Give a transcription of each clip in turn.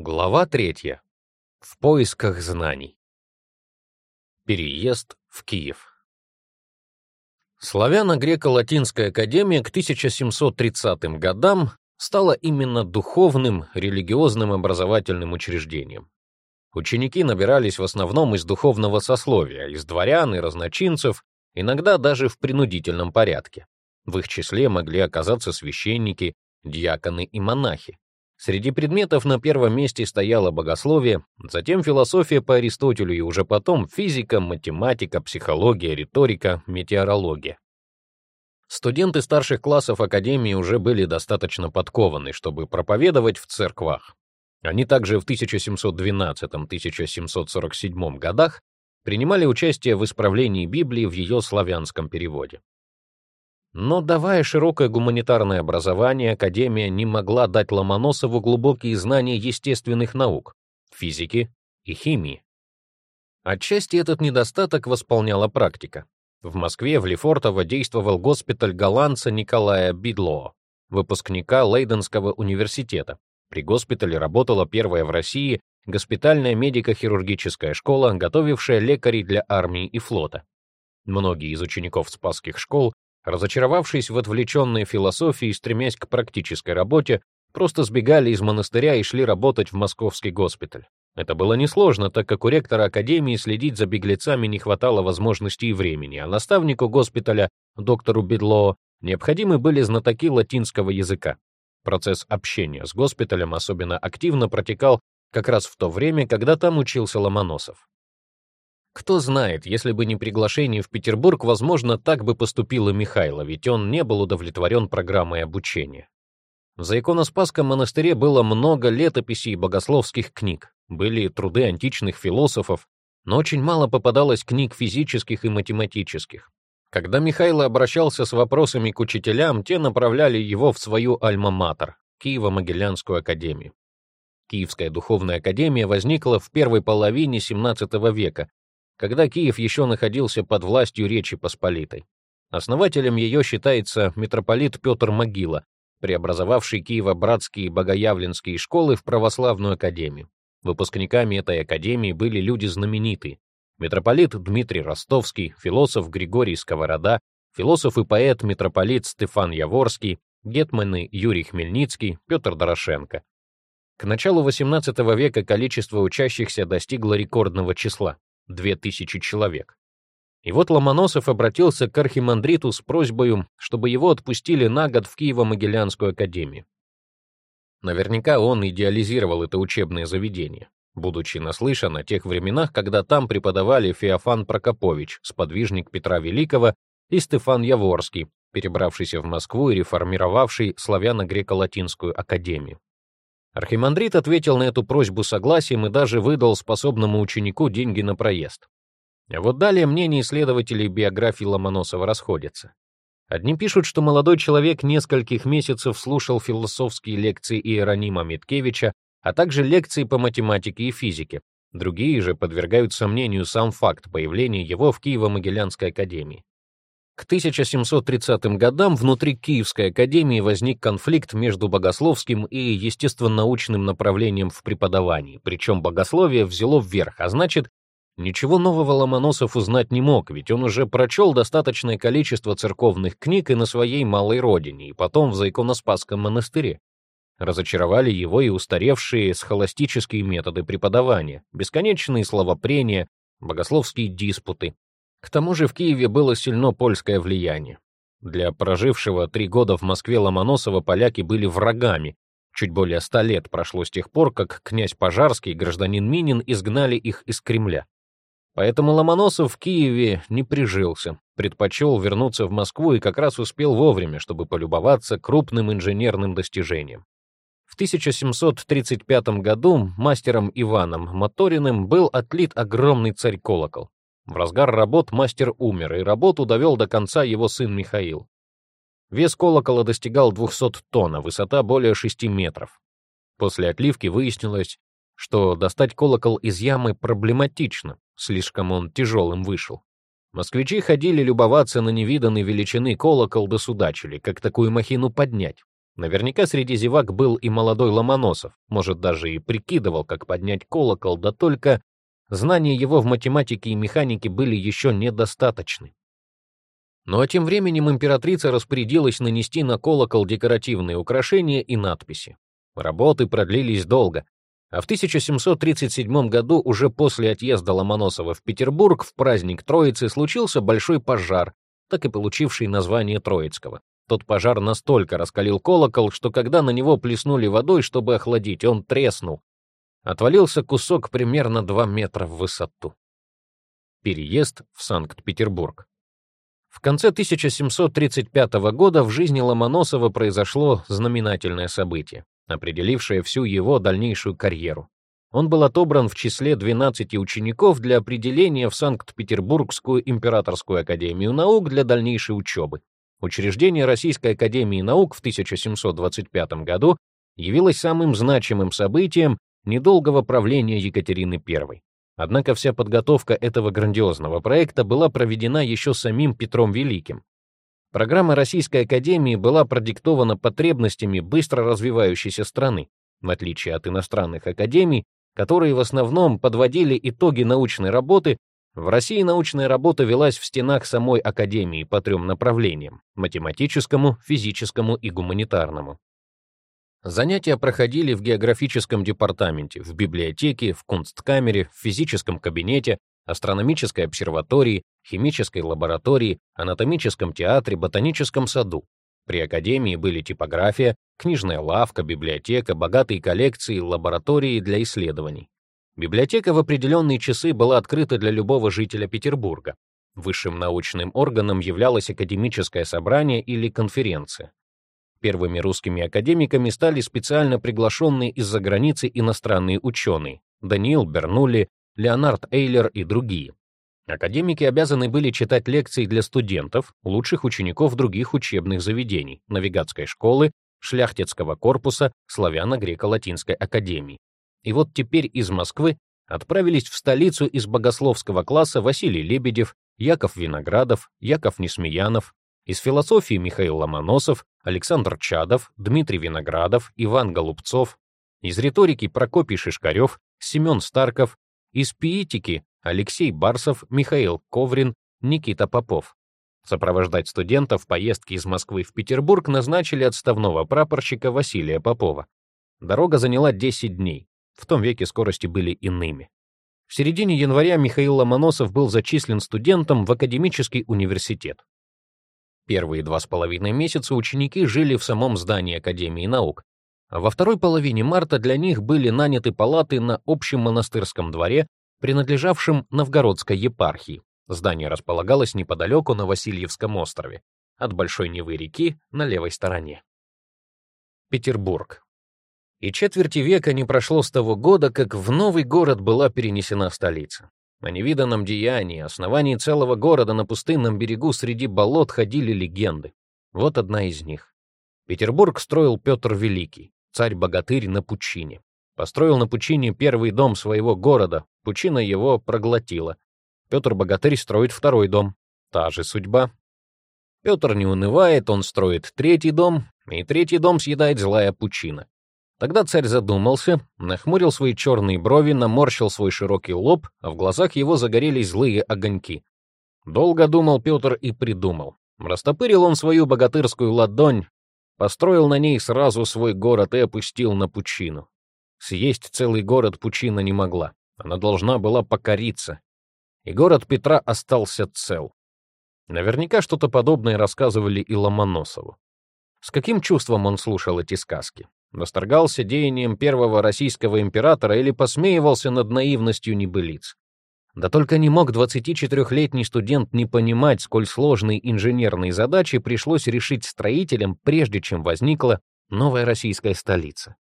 Глава третья. В поисках знаний. Переезд в Киев. Славяно-греко-латинская академия к 1730 годам стала именно духовным, религиозным образовательным учреждением. Ученики набирались в основном из духовного сословия, из дворян и разночинцев, иногда даже в принудительном порядке. В их числе могли оказаться священники, диаконы и монахи. Среди предметов на первом месте стояло богословие, затем философия по Аристотелю и уже потом физика, математика, психология, риторика, метеорология. Студенты старших классов академии уже были достаточно подкованы, чтобы проповедовать в церквах. Они также в 1712-1747 годах принимали участие в исправлении Библии в ее славянском переводе. Но давая широкое гуманитарное образование, Академия не могла дать Ломоносову глубокие знания естественных наук, физики и химии. Отчасти этот недостаток восполняла практика. В Москве в Лефортово действовал госпиталь голландца Николая Бидлоо, выпускника Лейденского университета. При госпитале работала первая в России госпитальная медико-хирургическая школа, готовившая лекарей для армии и флота. Многие из учеников спасских школ разочаровавшись в отвлеченной философии и стремясь к практической работе, просто сбегали из монастыря и шли работать в московский госпиталь. Это было несложно, так как у ректора академии следить за беглецами не хватало возможности и времени, а наставнику госпиталя, доктору Бедло, необходимы были знатоки латинского языка. Процесс общения с госпиталем особенно активно протекал как раз в то время, когда там учился Ломоносов. Кто знает, если бы не приглашение в Петербург, возможно, так бы поступил и Михайло, ведь он не был удовлетворен программой обучения. В Заиконоспасском монастыре было много летописей и богословских книг, были труды античных философов, но очень мало попадалось книг физических и математических. Когда Михайло обращался с вопросами к учителям, те направляли его в свою альма-матер, Киево-Могилянскую академию. Киевская духовная академия возникла в первой половине XVII века когда Киев еще находился под властью Речи Посполитой. Основателем ее считается митрополит Петр Могила, преобразовавший Киево-Братские и Богоявленские школы в православную академию. Выпускниками этой академии были люди знаменитые. Митрополит Дмитрий Ростовский, философ Григорий Сковорода, философ и поэт митрополит Стефан Яворский, гетманы Юрий Хмельницкий, Петр Дорошенко. К началу XVIII века количество учащихся достигло рекордного числа. 2000 человек. И вот Ломоносов обратился к архимандриту с просьбой, чтобы его отпустили на год в Киево-Могилянскую академию. Наверняка он идеализировал это учебное заведение, будучи наслышан о тех временах, когда там преподавали Феофан Прокопович, сподвижник Петра Великого, и Стефан Яворский, перебравшийся в Москву и реформировавший славяно-греко-латинскую академию. Архимандрит ответил на эту просьбу согласием и даже выдал способному ученику деньги на проезд. А вот далее мнения исследователей биографии Ломоносова расходятся. Одни пишут, что молодой человек нескольких месяцев слушал философские лекции Иеронима Миткевича, а также лекции по математике и физике. Другие же подвергают сомнению сам факт появления его в Киево-Могилянской академии. К 1730 годам внутри Киевской академии возник конфликт между богословским и естественно-научным направлением в преподавании, причем богословие взяло вверх, а значит, ничего нового Ломоносов узнать не мог, ведь он уже прочел достаточное количество церковных книг и на своей малой родине, и потом в Заиконоспасском монастыре. Разочаровали его и устаревшие схоластические методы преподавания, бесконечные словопрения, богословские диспуты, к тому же в Киеве было сильно польское влияние. Для прожившего три года в Москве Ломоносова поляки были врагами. Чуть более ста лет прошло с тех пор, как князь Пожарский и гражданин Минин изгнали их из Кремля. Поэтому Ломоносов в Киеве не прижился, предпочел вернуться в Москву и как раз успел вовремя, чтобы полюбоваться крупным инженерным достижением. В 1735 году мастером Иваном Моториным был отлит огромный царь-колокол. В разгар работ мастер умер, и работу довел до конца его сын Михаил. Вес колокола достигал 200 тонн, а высота более 6 метров. После отливки выяснилось, что достать колокол из ямы проблематично, слишком он тяжелым вышел. Москвичи ходили любоваться на невиданной величины колокол да судачили, как такую махину поднять. Наверняка среди зевак был и молодой Ломоносов, может, даже и прикидывал, как поднять колокол, да только знания его в математике и механике были еще недостаточны. А тем временем императрица распорядилась нанести на колокол декоративные украшения и надписи. Работы продлились долго, а в 1737 году, уже после отъезда Ломоносова в Петербург, в праздник Троицы случился большой пожар, так и получивший название Троицкого. Тот пожар настолько раскалил колокол, что когда на него плеснули водой, чтобы охладить, он треснул. Отвалился кусок примерно 2 метра в высоту. Переезд в Санкт-Петербург. В конце 1735 года в жизни Ломоносова произошло знаменательное событие определившее всю его дальнейшую карьеру. Он был отобран в числе 12 учеников для определения в Санкт-Петербургскую императорскую академию наук для дальнейшей учебы. Учреждение Российской академии наук в 1725 году явилось самым значимым событием недолгого правления Екатерины I. Однако вся подготовка этого грандиозного проекта была проведена еще самим Петром Великим. Программа Российской Академии была продиктована потребностями быстро развивающейся страны, в отличие от иностранных академий, которые в основном подводили итоги научной работы, в России научная работа велась в стенах самой Академии по трем направлениям — математическому, физическому и гуманитарному. Занятия проходили в географическом департаменте, в библиотеке, в кунсткамере, в физическом кабинете, астрономической обсерватории, химической лаборатории, анатомическом театре, ботаническом саду. При академии были типография, книжная лавка, библиотека, богатые коллекции, лаборатории для исследований. Библиотека в определенные часы была открыта для любого жителя Петербурга. Высшим научным органом являлось академическое собрание или конференция. Первыми русскими академиками стали специально приглашенные из-за границы иностранные ученые Даниил Бернулли, Леонард Эйлер и другие. Академики обязаны были читать лекции для студентов, лучших учеников других учебных заведений, навигатской школы, шляхтицкого корпуса, славяно-греко-латинской академии. И вот теперь из Москвы отправились в столицу из богословского класса Василий Лебедев, Яков Виноградов, Яков Несмеянов, из философии Михаил Ломоносов, Александр Чадов, Дмитрий Виноградов, Иван Голубцов, из риторики Прокопий Шишкарев, Семен Старков, из пиитики Алексей Барсов, Михаил Коврин, Никита Попов. Сопровождать студентов в поездке из Москвы в Петербург назначили отставного прапорщика Василия Попова. Дорога заняла 10 дней. В том веке скорости были иными. В середине января Михаил Ломоносов был зачислен студентом в академический университет. Первые два с половиной месяца ученики жили в самом здании Академии наук, во второй половине марта для них были наняты палаты на общем монастырском дворе, принадлежавшем Новгородской епархии. Здание располагалось неподалеку на Васильевском острове, от Большой Невы реки на левой стороне. Петербург. И четверти века не прошло с того года, как в новый город была перенесена столица. О невиданном деянии, основании целого города на пустынном берегу среди болот ходили легенды. Вот одна из них. Петербург строил Петр Великий царь-богатырь на пучине. Построил на пучине первый дом своего города, пучина его проглотила. Петр-богатырь строит второй дом. Та же судьба. Петр не унывает, он строит третий дом, и третий дом съедает злая пучина. Тогда царь задумался, нахмурил свои черные брови, наморщил свой широкий лоб, а в глазах его загорелись злые огоньки. Долго думал Петр и придумал. Растопырил он свою богатырскую ладонь, Построил на ней сразу свой город и опустил на пучину. Съесть целый город пучина не могла. Она должна была покориться. И город Петра остался цел. Наверняка что-то подобное рассказывали и Ломоносову. С каким чувством он слушал эти сказки? Восторгался деянием первого российского императора или посмеивался над наивностью небылиц? Да только не мог 24-летний студент не понимать, сколь сложные инженерные задачи пришлось решить строителям, прежде чем возникла новая российская столица.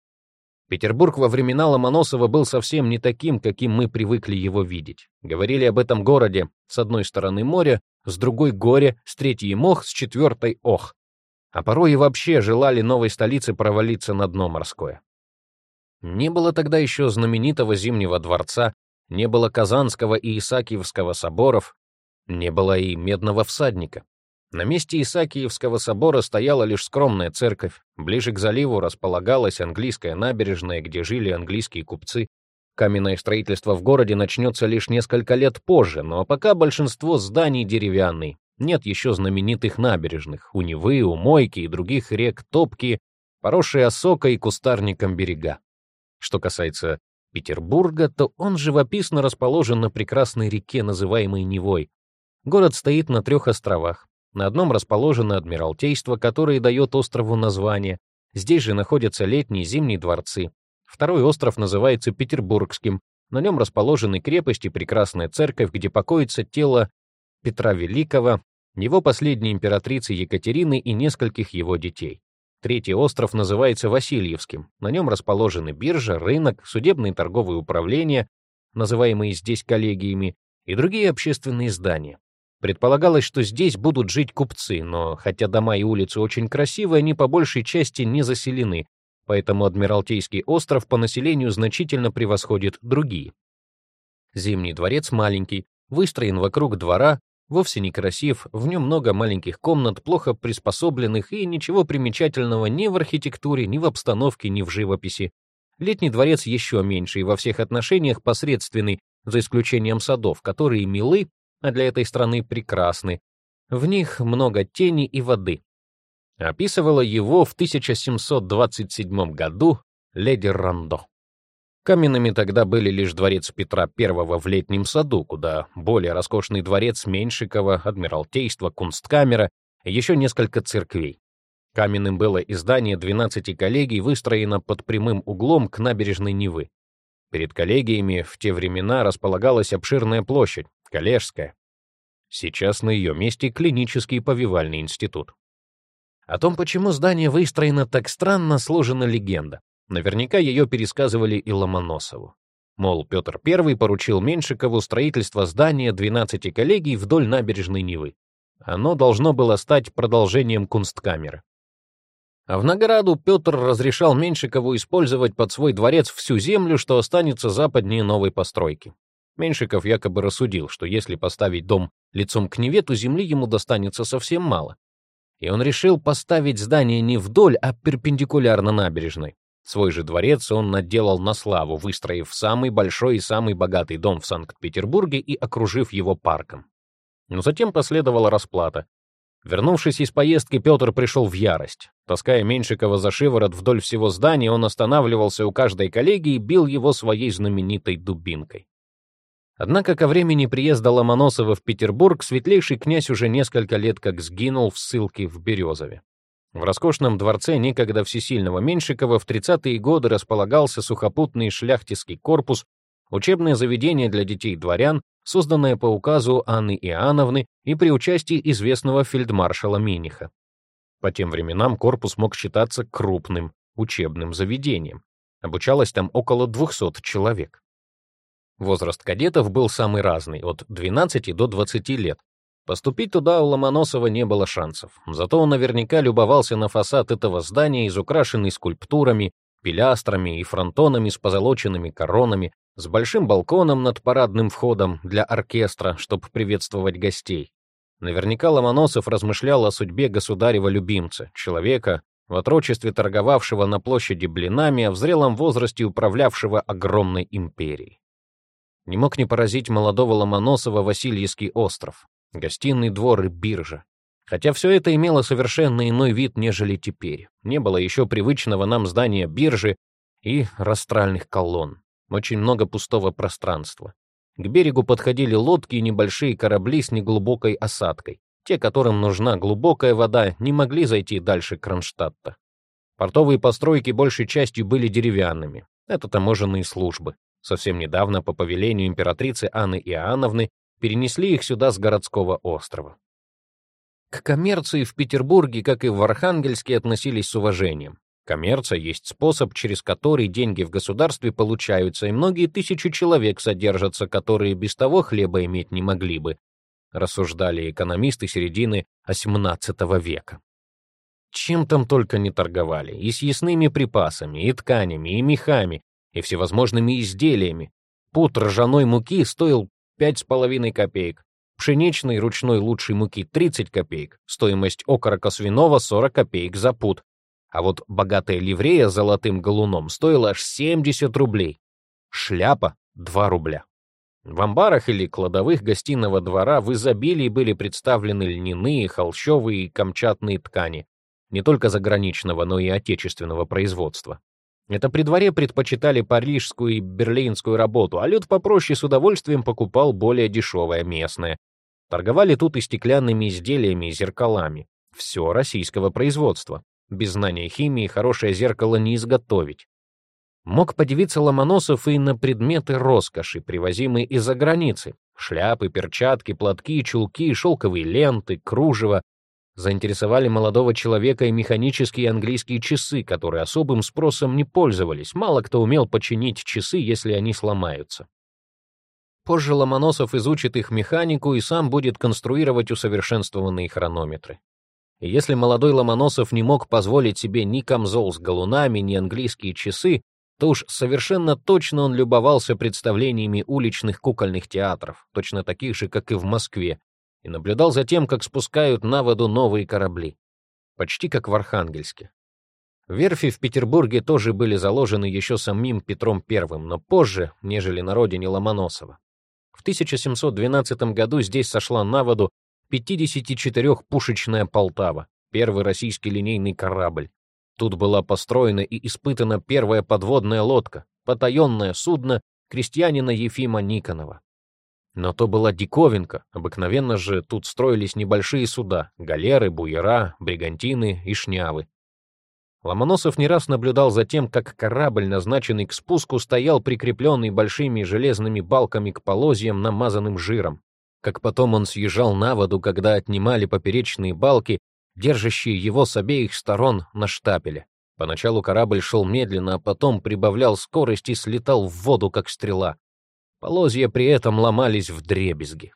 Петербург во времена Ломоносова был совсем не таким, каким мы привыкли его видеть. Говорили об этом городе с одной стороны море, с другой горе, с третьей мох, с четвертой ох. А порой и вообще желали новой столице провалиться на дно морское. Не было тогда еще знаменитого Зимнего дворца, не было Казанского и Исаакиевского соборов, не было и Медного всадника. На месте Исаакиевского собора стояла лишь скромная церковь. Ближе к заливу располагалась английская набережная, где жили английские купцы. Каменное строительство в городе начнется лишь несколько лет позже, но пока большинство зданий деревянные. Нет еще знаменитых набережных, у Невы, у Мойки и других рек Топки, поросшие осокой и кустарником берега. Что касается Петербурга, то он живописно расположен на прекрасной реке, называемой Невой. Город стоит на трех островах. На одном расположено Адмиралтейство, которое дает острову название. Здесь же находятся летние и зимние дворцы. Второй остров называется Петербургским. На нем расположены крепость и прекрасная церковь, где покоится тело Петра Великого, его последней императрицы Екатерины и нескольких его детей. Третий остров называется Васильевским. На нем расположены биржа, рынок, судебные торговые управления, называемые здесь коллегиями, и другие общественные здания. Предполагалось, что здесь будут жить купцы, но хотя дома и улицы очень красивые, они по большей части не заселены, поэтому Адмиралтейский остров по населению значительно превосходит другие. Зимний дворец маленький, выстроен вокруг двора, вовсе не красив, в нем много маленьких комнат, плохо приспособленных и ничего примечательного ни в архитектуре, ни в обстановке, ни в живописи. Летний дворец еще меньше и во всех отношениях посредственный, за исключением садов, которые милы, а для этой страны прекрасны. В них много тени и воды. Описывала его в 1727 году леди Рандо. Каменными тогда были лишь дворец Петра I в летнем саду, куда более роскошный дворец Меньшикова, Адмиралтейство, Кунсткамера и еще несколько церквей. Каменным было и здание 12 коллегий, выстроено под прямым углом к набережной Невы. Перед коллегиями в те времена располагалась обширная площадь, Коллежская. Сейчас на ее месте клинический повивальный институт. О том, почему здание выстроено так странно, сложена легенда. Наверняка ее пересказывали и Ломоносову. Мол, Петр I поручил Меншикову строительство здания 12 коллегий вдоль набережной Невы. Оно должно было стать продолжением кунсткамеры. А в награду Петр разрешал Меншикову использовать под свой дворец всю землю, что останется западнее новой постройки. Меньшиков якобы рассудил, что если поставить дом лицом к Неве, то земли ему достанется совсем мало. И он решил поставить здание не вдоль, а перпендикулярно набережной. Свой же дворец он наделал на славу, выстроив самый большой и самый богатый дом в Санкт-Петербурге и окружив его парком. Но затем последовала расплата. Вернувшись из поездки, Петр пришел в ярость. Таская Меньшикова за шиворот вдоль всего здания, он останавливался у каждой коллеги и бил его своей знаменитой дубинкой. Однако ко времени приезда Ломоносова в Петербург светлейший князь уже несколько лет как сгинул в ссылке в Березове. В роскошном дворце некогда всесильного Меньшикова в 30-е годы располагался сухопутный шляхтиский корпус, учебное заведение для детей-дворян, созданное по указу Анны Иоанновны и при участии известного фельдмаршала Миниха. По тем временам корпус мог считаться крупным учебным заведением. Обучалось там около 200 человек. Возраст кадетов был самый разный, от 12 до 20 лет. Поступить туда у Ломоносова не было шансов. Зато он наверняка любовался на фасад этого здания, изукрашенный скульптурами, пилястрами и фронтонами с позолоченными коронами, с большим балконом над парадным входом для оркестра, чтобы приветствовать гостей. Наверняка Ломоносов размышлял о судьбе государева любимца, человека, в отрочестве торговавшего на площади блинами, а в зрелом возрасте управлявшего огромной империей. Не мог не поразить молодого Ломоносова Васильевский остров, гостиный двор и биржа. Хотя все это имело совершенно иной вид, нежели теперь. Не было еще привычного нам здания биржи и растральных колонн. Очень много пустого пространства. К берегу подходили лодки и небольшие корабли с неглубокой осадкой. Те, которым нужна глубокая вода, не могли зайти дальше Кронштадта. Портовые постройки большей частью были деревянными. Это таможенные службы. Совсем недавно по повелению императрицы Анны Иоанновны перенесли их сюда с городского острова. К коммерции в Петербурге, как и в Архангельске, относились с уважением. Коммерция есть способ, через который деньги в государстве получаются, и многие тысячи человек содержатся, которые без того хлеба иметь не могли бы, рассуждали экономисты середины XVIII века. Чем там только не торговали, и съестными припасами, и тканями, и мехами, и всевозможными изделиями. Пуд ржаной муки стоил пять с половиной копеек. пшеничной ручной лучшей муки 30 копеек, стоимость окорока свиного 40 копеек за пуд. А вот богатая ливрея с золотым галуном стоила аж 70 рублей. Шляпа — 2 рубля. В амбарах или кладовых гостиного двора в изобилии были представлены льняные, холщовые и камчатные ткани, не только заграничного, но и отечественного производства. Это при дворе предпочитали парижскую и берлинскую работу, а люд попроще с удовольствием покупал более дешевое местное. Торговали тут и стеклянными изделиями, и зеркалами. Все российского производства. Без знания химии хорошее зеркало не изготовить. Мог подивиться Ломоносов и на предметы роскоши, привозимые из-за границы. Шляпы, перчатки, платки, чулки, шелковые ленты, кружево, Заинтересовали молодого человека и механические английские часы, которые особым спросом не пользовались. Мало кто умел починить часы, если они сломаются. Позже Ломоносов изучит их механику и сам будет конструировать усовершенствованные хронометры. И если молодой Ломоносов не мог позволить себе ни камзол с галунами, ни английские часы, то уж совершенно точно он любовался представлениями уличных кукольных театров, точно таких же, как и в Москве, и наблюдал за тем, как спускают на воду новые корабли. Почти как в Архангельске. Верфи в Петербурге тоже были заложены еще самим Петром I, но позже, нежели на родине Ломоносова. В 1712 году здесь сошла на воду 54-пушечная Полтава, первый российский линейный корабль. Тут была построена и испытана первая подводная лодка, потаенное судно крестьянина Ефима Никонова. Но то была диковинка. Обыкновенно же тут строились небольшие суда — галеры, буера, бригантины и шнявы. Ломоносов не раз наблюдал за тем, как корабль, назначенный к спуску, стоял прикрепленный большими железными балками к полозьям, намазанным жиром. Как потом он съезжал на воду, когда отнимали поперечные балки, держащие его с обеих сторон на штапеле. Поначалу корабль шел медленно, а потом прибавлял скорость и слетал в воду, как стрела. Полозья при этом ломались в дребезги.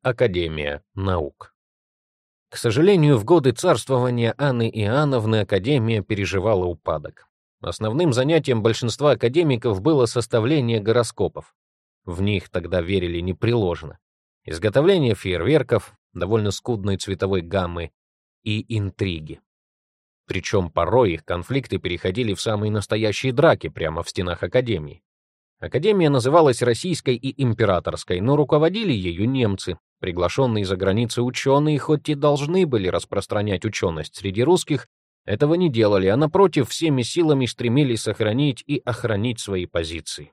Академия наук. К сожалению, в годы царствования Анны Иоанновны Академия переживала упадок. Основным занятием большинства академиков было составление гороскопов. В них тогда верили непреложно. Изготовление фейерверков, довольно скудной цветовой гаммы и интриги. Причем порой их конфликты переходили в самые настоящие драки прямо в стенах Академии. Академия называлась Российской и Императорской, но руководили ею немцы. Приглашенные за границы ученые, хоть и должны были распространять ученость среди русских, этого не делали, а напротив, всеми силами стремились сохранить и охранить свои позиции.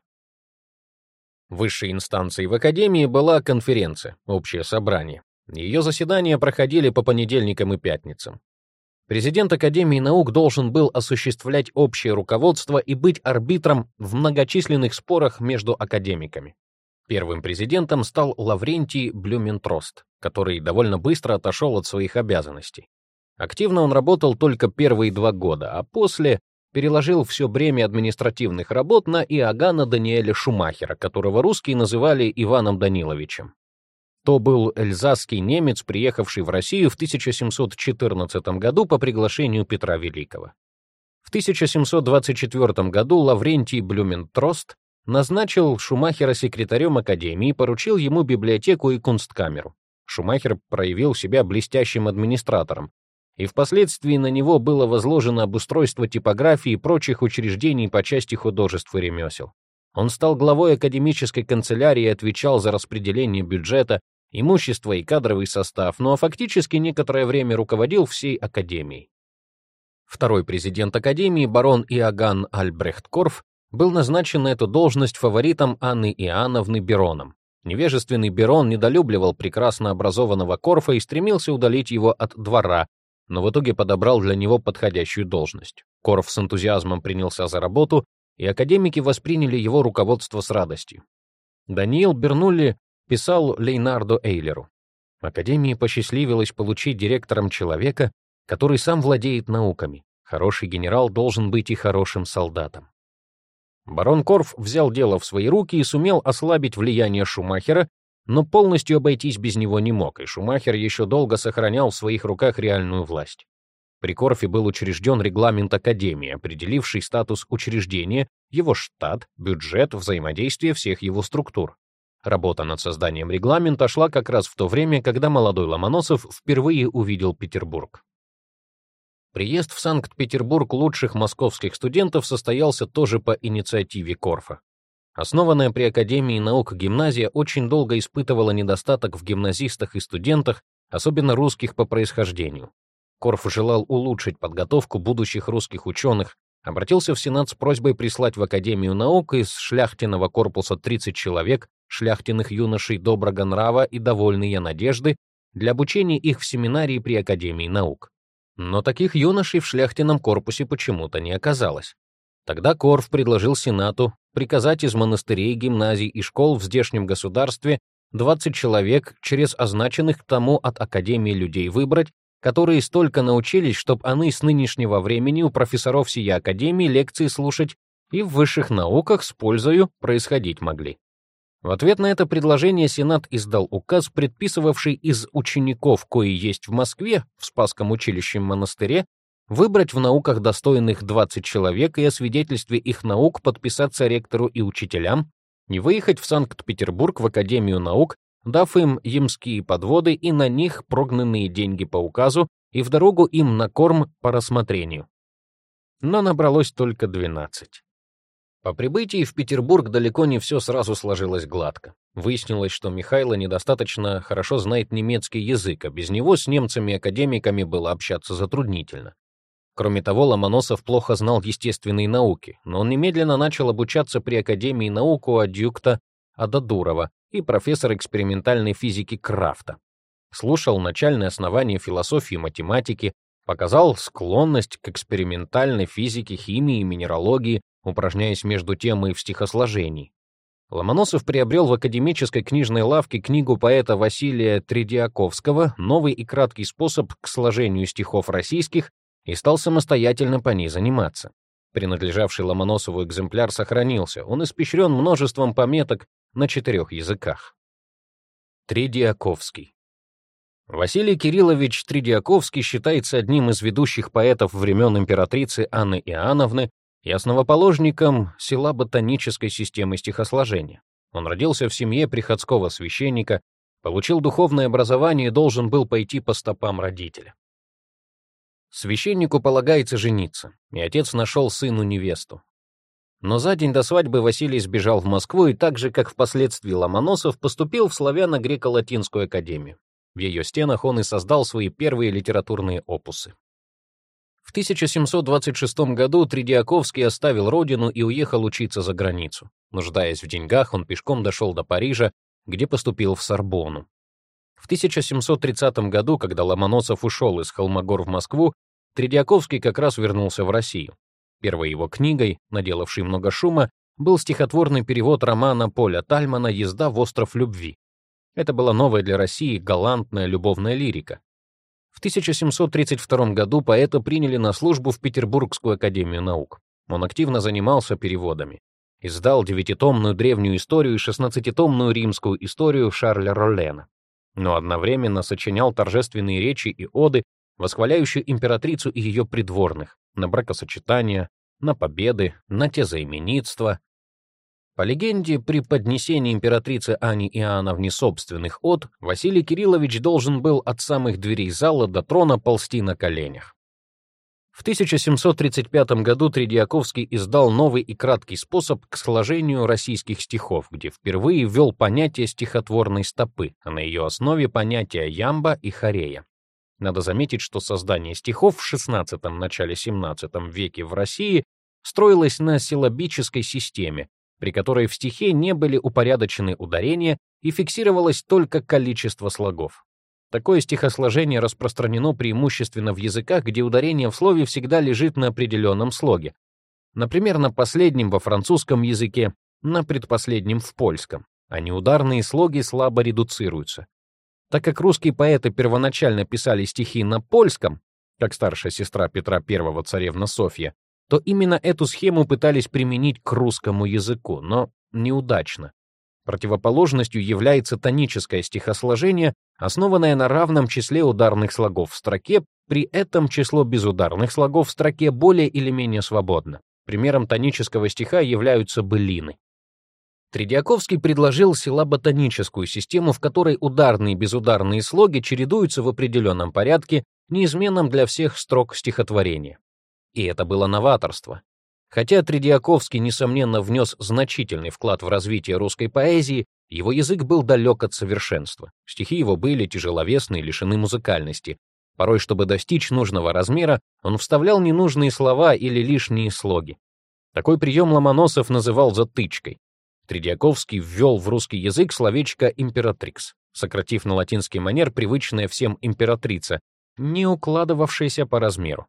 Высшей инстанцией в Академии была конференция, общее собрание. Ее заседания проходили по понедельникам и пятницам. Президент Академии наук должен был осуществлять общее руководство и быть арбитром в многочисленных спорах между академиками. Первым президентом стал Лаврентий Блюментрост, который довольно быстро отошел от своих обязанностей. Активно он работал только первые два года, а после переложил все бремя административных работ на Иоганна Даниэля Шумахера, которого русские называли Иваном Даниловичем. То был эльзасский немец, приехавший в Россию в 1714 году по приглашению Петра Великого. В 1724 году Лаврентий Блюментрост назначил Шумахера секретарем Академии и поручил ему библиотеку и кунсткамеру. Шумахер проявил себя блестящим администратором, и впоследствии на него было возложено обустройство типографии и прочих учреждений по части художеств и ремесел. Он стал главой академической канцелярии и отвечал за распределение бюджета, имущество и кадровый состав, но фактически некоторое время руководил всей академией. Второй президент академии, барон Иоганн Альбрехт Корф, был назначен на эту должность фаворитом Анны Иоанновны Бероном. Невежественный Берон недолюбливал прекрасно образованного Корфа и стремился удалить его от двора, но в итоге подобрал для него подходящую должность. Корф с энтузиазмом принялся за работу, и академики восприняли его руководство с радостью. Даниил Бернулли писал Лейнардо Эйлеру. Академии посчастливилось получить директором человека, который сам владеет науками. Хороший генерал должен быть и хорошим солдатом. Барон Корф взял дело в свои руки и сумел ослабить влияние Шумахера, но полностью обойтись без него не мог, и Шумахер еще долго сохранял в своих руках реальную власть. При Корфе был учрежден регламент Академии, определивший статус учреждения, его штат, бюджет, взаимодействие всех его структур. Работа над созданием регламента шла как раз в то время, когда молодой Ломоносов впервые увидел Петербург. Приезд в Санкт-Петербург лучших московских студентов состоялся тоже по инициативе Корфа. Основанная при Академии наук гимназия очень долго испытывала недостаток в гимназистах и студентах, особенно русских по происхождению. Корф желал улучшить подготовку будущих русских ученых, обратился в Сенат с просьбой прислать в Академию наук из шляхтиного корпуса 30 человек, шляхтиных юношей доброго нрава и довольные надежды, для обучения их в семинарии при Академии наук. Но таких юношей в шляхтином корпусе почему-то не оказалось. Тогда Корф предложил Сенату приказать из монастырей, гимназий и школ в здешнем государстве 20 человек через означенных к тому от Академии людей выбрать, которые столько научились, чтоб они с нынешнего времени у профессоров сия Академии лекции слушать и в высших науках с пользою происходить могли. В ответ на это предложение Сенат издал указ, предписывавший из учеников, кои есть в Москве, в Спасском училищем монастыре, выбрать в науках достойных 20 человек и о свидетельстве их наук подписаться ректору и учителям, и выехать в Санкт-Петербург в Академию наук, дав им ямские подводы и на них прогнанные деньги по указу и в дорогу им на корм по рассмотрению. Но набралось только 12. По прибытии в Петербург далеко не все сразу сложилось гладко. Выяснилось, что Михайло недостаточно хорошо знает немецкий язык, а без него с немцами-академиками было общаться затруднительно. Кроме того, Ломоносов плохо знал естественные науки, но он немедленно начал обучаться при Академии наук у адъюкта Ададурова и профессора экспериментальной физики Крафта. Слушал начальные основания философии и математики, показал склонность к экспериментальной физике, химии и минералогии, упражняясь между тем и в стихосложении. Ломоносов приобрел в академической книжной лавке книгу поэта Василия Тредиаковского «Новый и краткий способ к сложению стихов российских» и стал самостоятельно по ней заниматься. Принадлежавший Ломоносову экземпляр сохранился, он испещрен множеством пометок на четырех языках. Тредиаковский. Василий Кириллович Тредиаковский считается одним из ведущих поэтов времен императрицы Анны Иоанновны и основоположником села ботанической системы стихосложения. Он родился в семье приходского священника, получил духовное образование и должен был пойти по стопам родителя. Священнику полагается жениться, и отец нашел сыну невесту. Но за день до свадьбы Василий сбежал в Москву и так же, как впоследствии Ломоносов, поступил в Славяно-Греко-Латинскую академию. В ее стенах он и создал свои первые литературные опусы. В 1726 году Тридиаковский оставил родину и уехал учиться за границу. Нуждаясь в деньгах, он пешком дошел до Парижа, где поступил в Сорбонну. В 1730 году, когда Ломоносов ушел из Холмогор в Москву, Тридиаковский как раз вернулся в Россию. Первой его книгой, наделавшей много шума, был стихотворный перевод романа Поля Тальмана «Езда в остров любви». Это была новая для России галантная любовная лирика. В 1732 году поэта приняли на службу в Петербургскую академию наук. Он активно занимался переводами. Издал девятитомную древнюю историю и шестнадцатитомную римскую историю Шарля Роллена. Но одновременно сочинял торжественные речи и оды, восхваляющие императрицу и ее придворных, на бракосочетания, на победы, на тезаименитство, по легенде, при поднесении императрицы Ани Иоанновне собственных от, Василий Кириллович должен был от самых дверей зала до трона ползти на коленях. В 1735 году Тредиаковский издал новый и краткий способ к сложению российских стихов, где впервые ввел понятие стихотворной стопы, а на ее основе понятия ямба и хорея. Надо заметить, что создание стихов в XVI – начале XVII веке в России строилось на силлабической системе, при которой в стихе не были упорядочены ударения и фиксировалось только количество слогов. Такое стихосложение распространено преимущественно в языках, где ударение в слове всегда лежит на определенном слоге. Например, на последнем во французском языке, на предпоследнем в польском, а неударные слоги слабо редуцируются. Так как русские поэты первоначально писали стихи на польском, как старшая сестра Петра I царевна Софья, то именно эту схему пытались применить к русскому языку, но неудачно. Противоположностью является тоническое стихосложение, основанное на равном числе ударных слогов в строке, при этом число безударных слогов в строке более или менее свободно. Примером тонического стиха являются былины. Тредиаковский предложил силаботоническую систему, в которой ударные и безударные слоги чередуются в определенном порядке, неизменном для всех строк стихотворения. И это было новаторство. Хотя Тредиаковский, несомненно, внес значительный вклад в развитие русской поэзии, его язык был далек от совершенства. Стихи его были тяжеловесны и лишены музыкальности. Порой, чтобы достичь нужного размера, он вставлял ненужные слова или лишние слоги. Такой прием Ломоносов называл затычкой. Тредиаковский ввел в русский язык словечко «императрикс», сократив на латинский манер привычное всем «императрица», не укладывавшееся по размеру.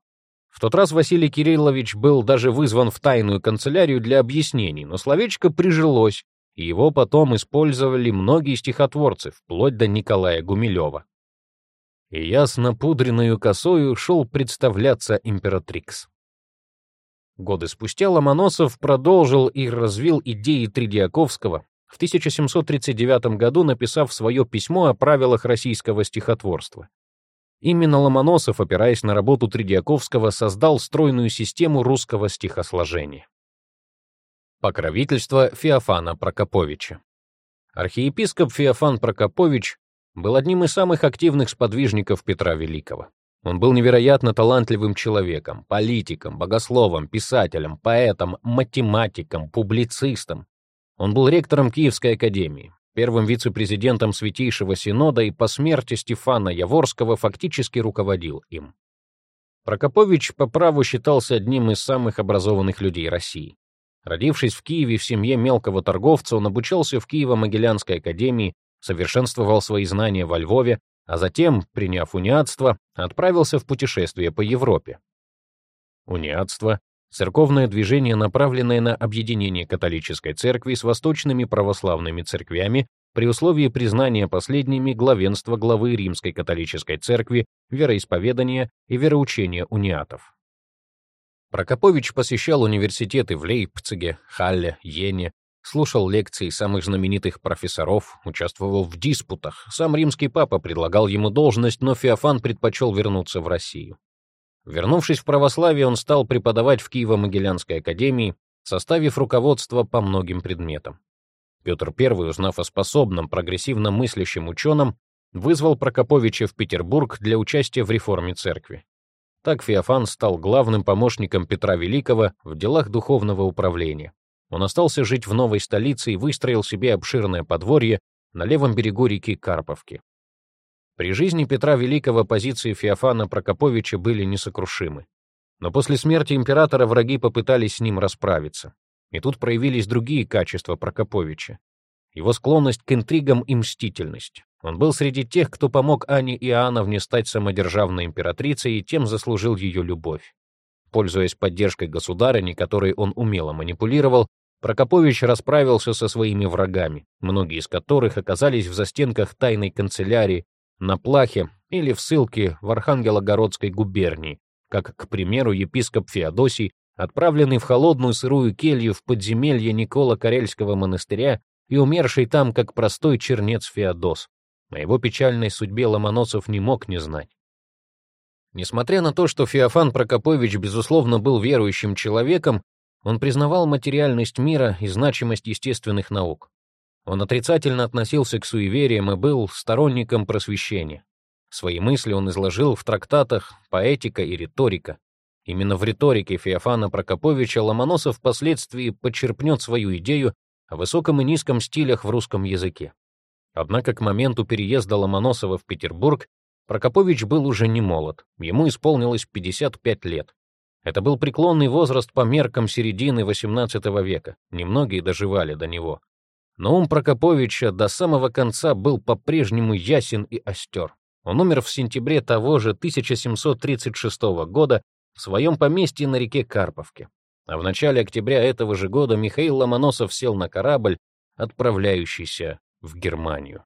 В тот раз Василий Кириллович был даже вызван в тайную канцелярию для объяснений, но словечко прижилось, и его потом использовали многие стихотворцы, вплоть до Николая Гумилева. И с напудренную косою шел представляться императрикс. Годы спустя Ломоносов продолжил и развил идеи Тридиаковского, в 1739 году написав свое письмо о правилах российского стихотворства. Именно Ломоносов, опираясь на работу Тридиаковского, создал стройную систему русского стихосложения. Покровительство Феофана Прокоповича Архиепископ Феофан Прокопович был одним из самых активных сподвижников Петра Великого. Он был невероятно талантливым человеком, политиком, богословом, писателем, поэтом, математиком, публицистом. Он был ректором Киевской академии, первым вице-президентом Святейшего Синода и по смерти Стефана Яворского фактически руководил им. Прокопович по праву считался одним из самых образованных людей России. Родившись в Киеве в семье мелкого торговца, он обучался в Киево-Могилянской академии, совершенствовал свои знания во Львове, а затем, приняв униатство, отправился в путешествие по Европе. Униатство — церковное движение, направленное на объединение католической церкви с восточными православными церквями при условии признания последними главенства главы Римской католической церкви, вероисповедания и вероучения униатов. Прокопович посещал университеты в Лейпциге, Халле, Йене, слушал лекции самых знаменитых профессоров, участвовал в диспутах. Сам римский папа предлагал ему должность, но Феофан предпочел вернуться в Россию. Вернувшись в православие, он стал преподавать в Киево-Могилянской академии, составив руководство по многим предметам. Петр I, узнав о способном, прогрессивно мыслящем ученом, вызвал Прокоповича в Петербург для участия в реформе церкви. Так Феофан стал главным помощником Петра Великого в делах духовного управления. Он остался жить в новой столице и выстроил себе обширное подворье на левом берегу реки Карповки. При жизни Петра Великого позиции Феофана Прокоповича были несокрушимы. Но после смерти императора враги попытались с ним расправиться. И тут проявились другие качества Прокоповича. Его склонность к интригам и мстительность. Он был среди тех, кто помог Ане Иоанновне стать самодержавной императрицей и тем заслужил ее любовь. Пользуясь поддержкой государыни, которой он умело манипулировал, Прокопович расправился со своими врагами, многие из которых оказались в застенках тайной канцелярии, на плахе или в ссылке в Архангелогородской губернии, как, к примеру, епископ Феодосий, отправленный в холодную сырую келью в подземелье Никола Карельского монастыря и умерший там как простой чернец Феодос. О его печальной судьбе Ломоносов не мог не знать. Несмотря на то, что Феофан Прокопович, безусловно, был верующим человеком, он признавал материальность мира и значимость естественных наук. Он отрицательно относился к суевериям и был сторонником просвещения. Свои мысли он изложил в трактатах «Поэтика» и «Риторика». Именно в риторике Феофана Прокоповича Ломоносов впоследствии подчерпнет свою идею о высоком и низком стилях в русском языке. Однако к моменту переезда Ломоносова в Петербург Прокопович был уже не молод, ему исполнилось 55 лет. Это был преклонный возраст по меркам середины XVIII века, немногие доживали до него. Но ум Прокоповича до самого конца был по-прежнему ясен и остер. Он умер в сентябре того же 1736 года в своем поместье на реке Карповке. А в начале октября этого же года Михаил Ломоносов сел на корабль, отправляющийся в Германию.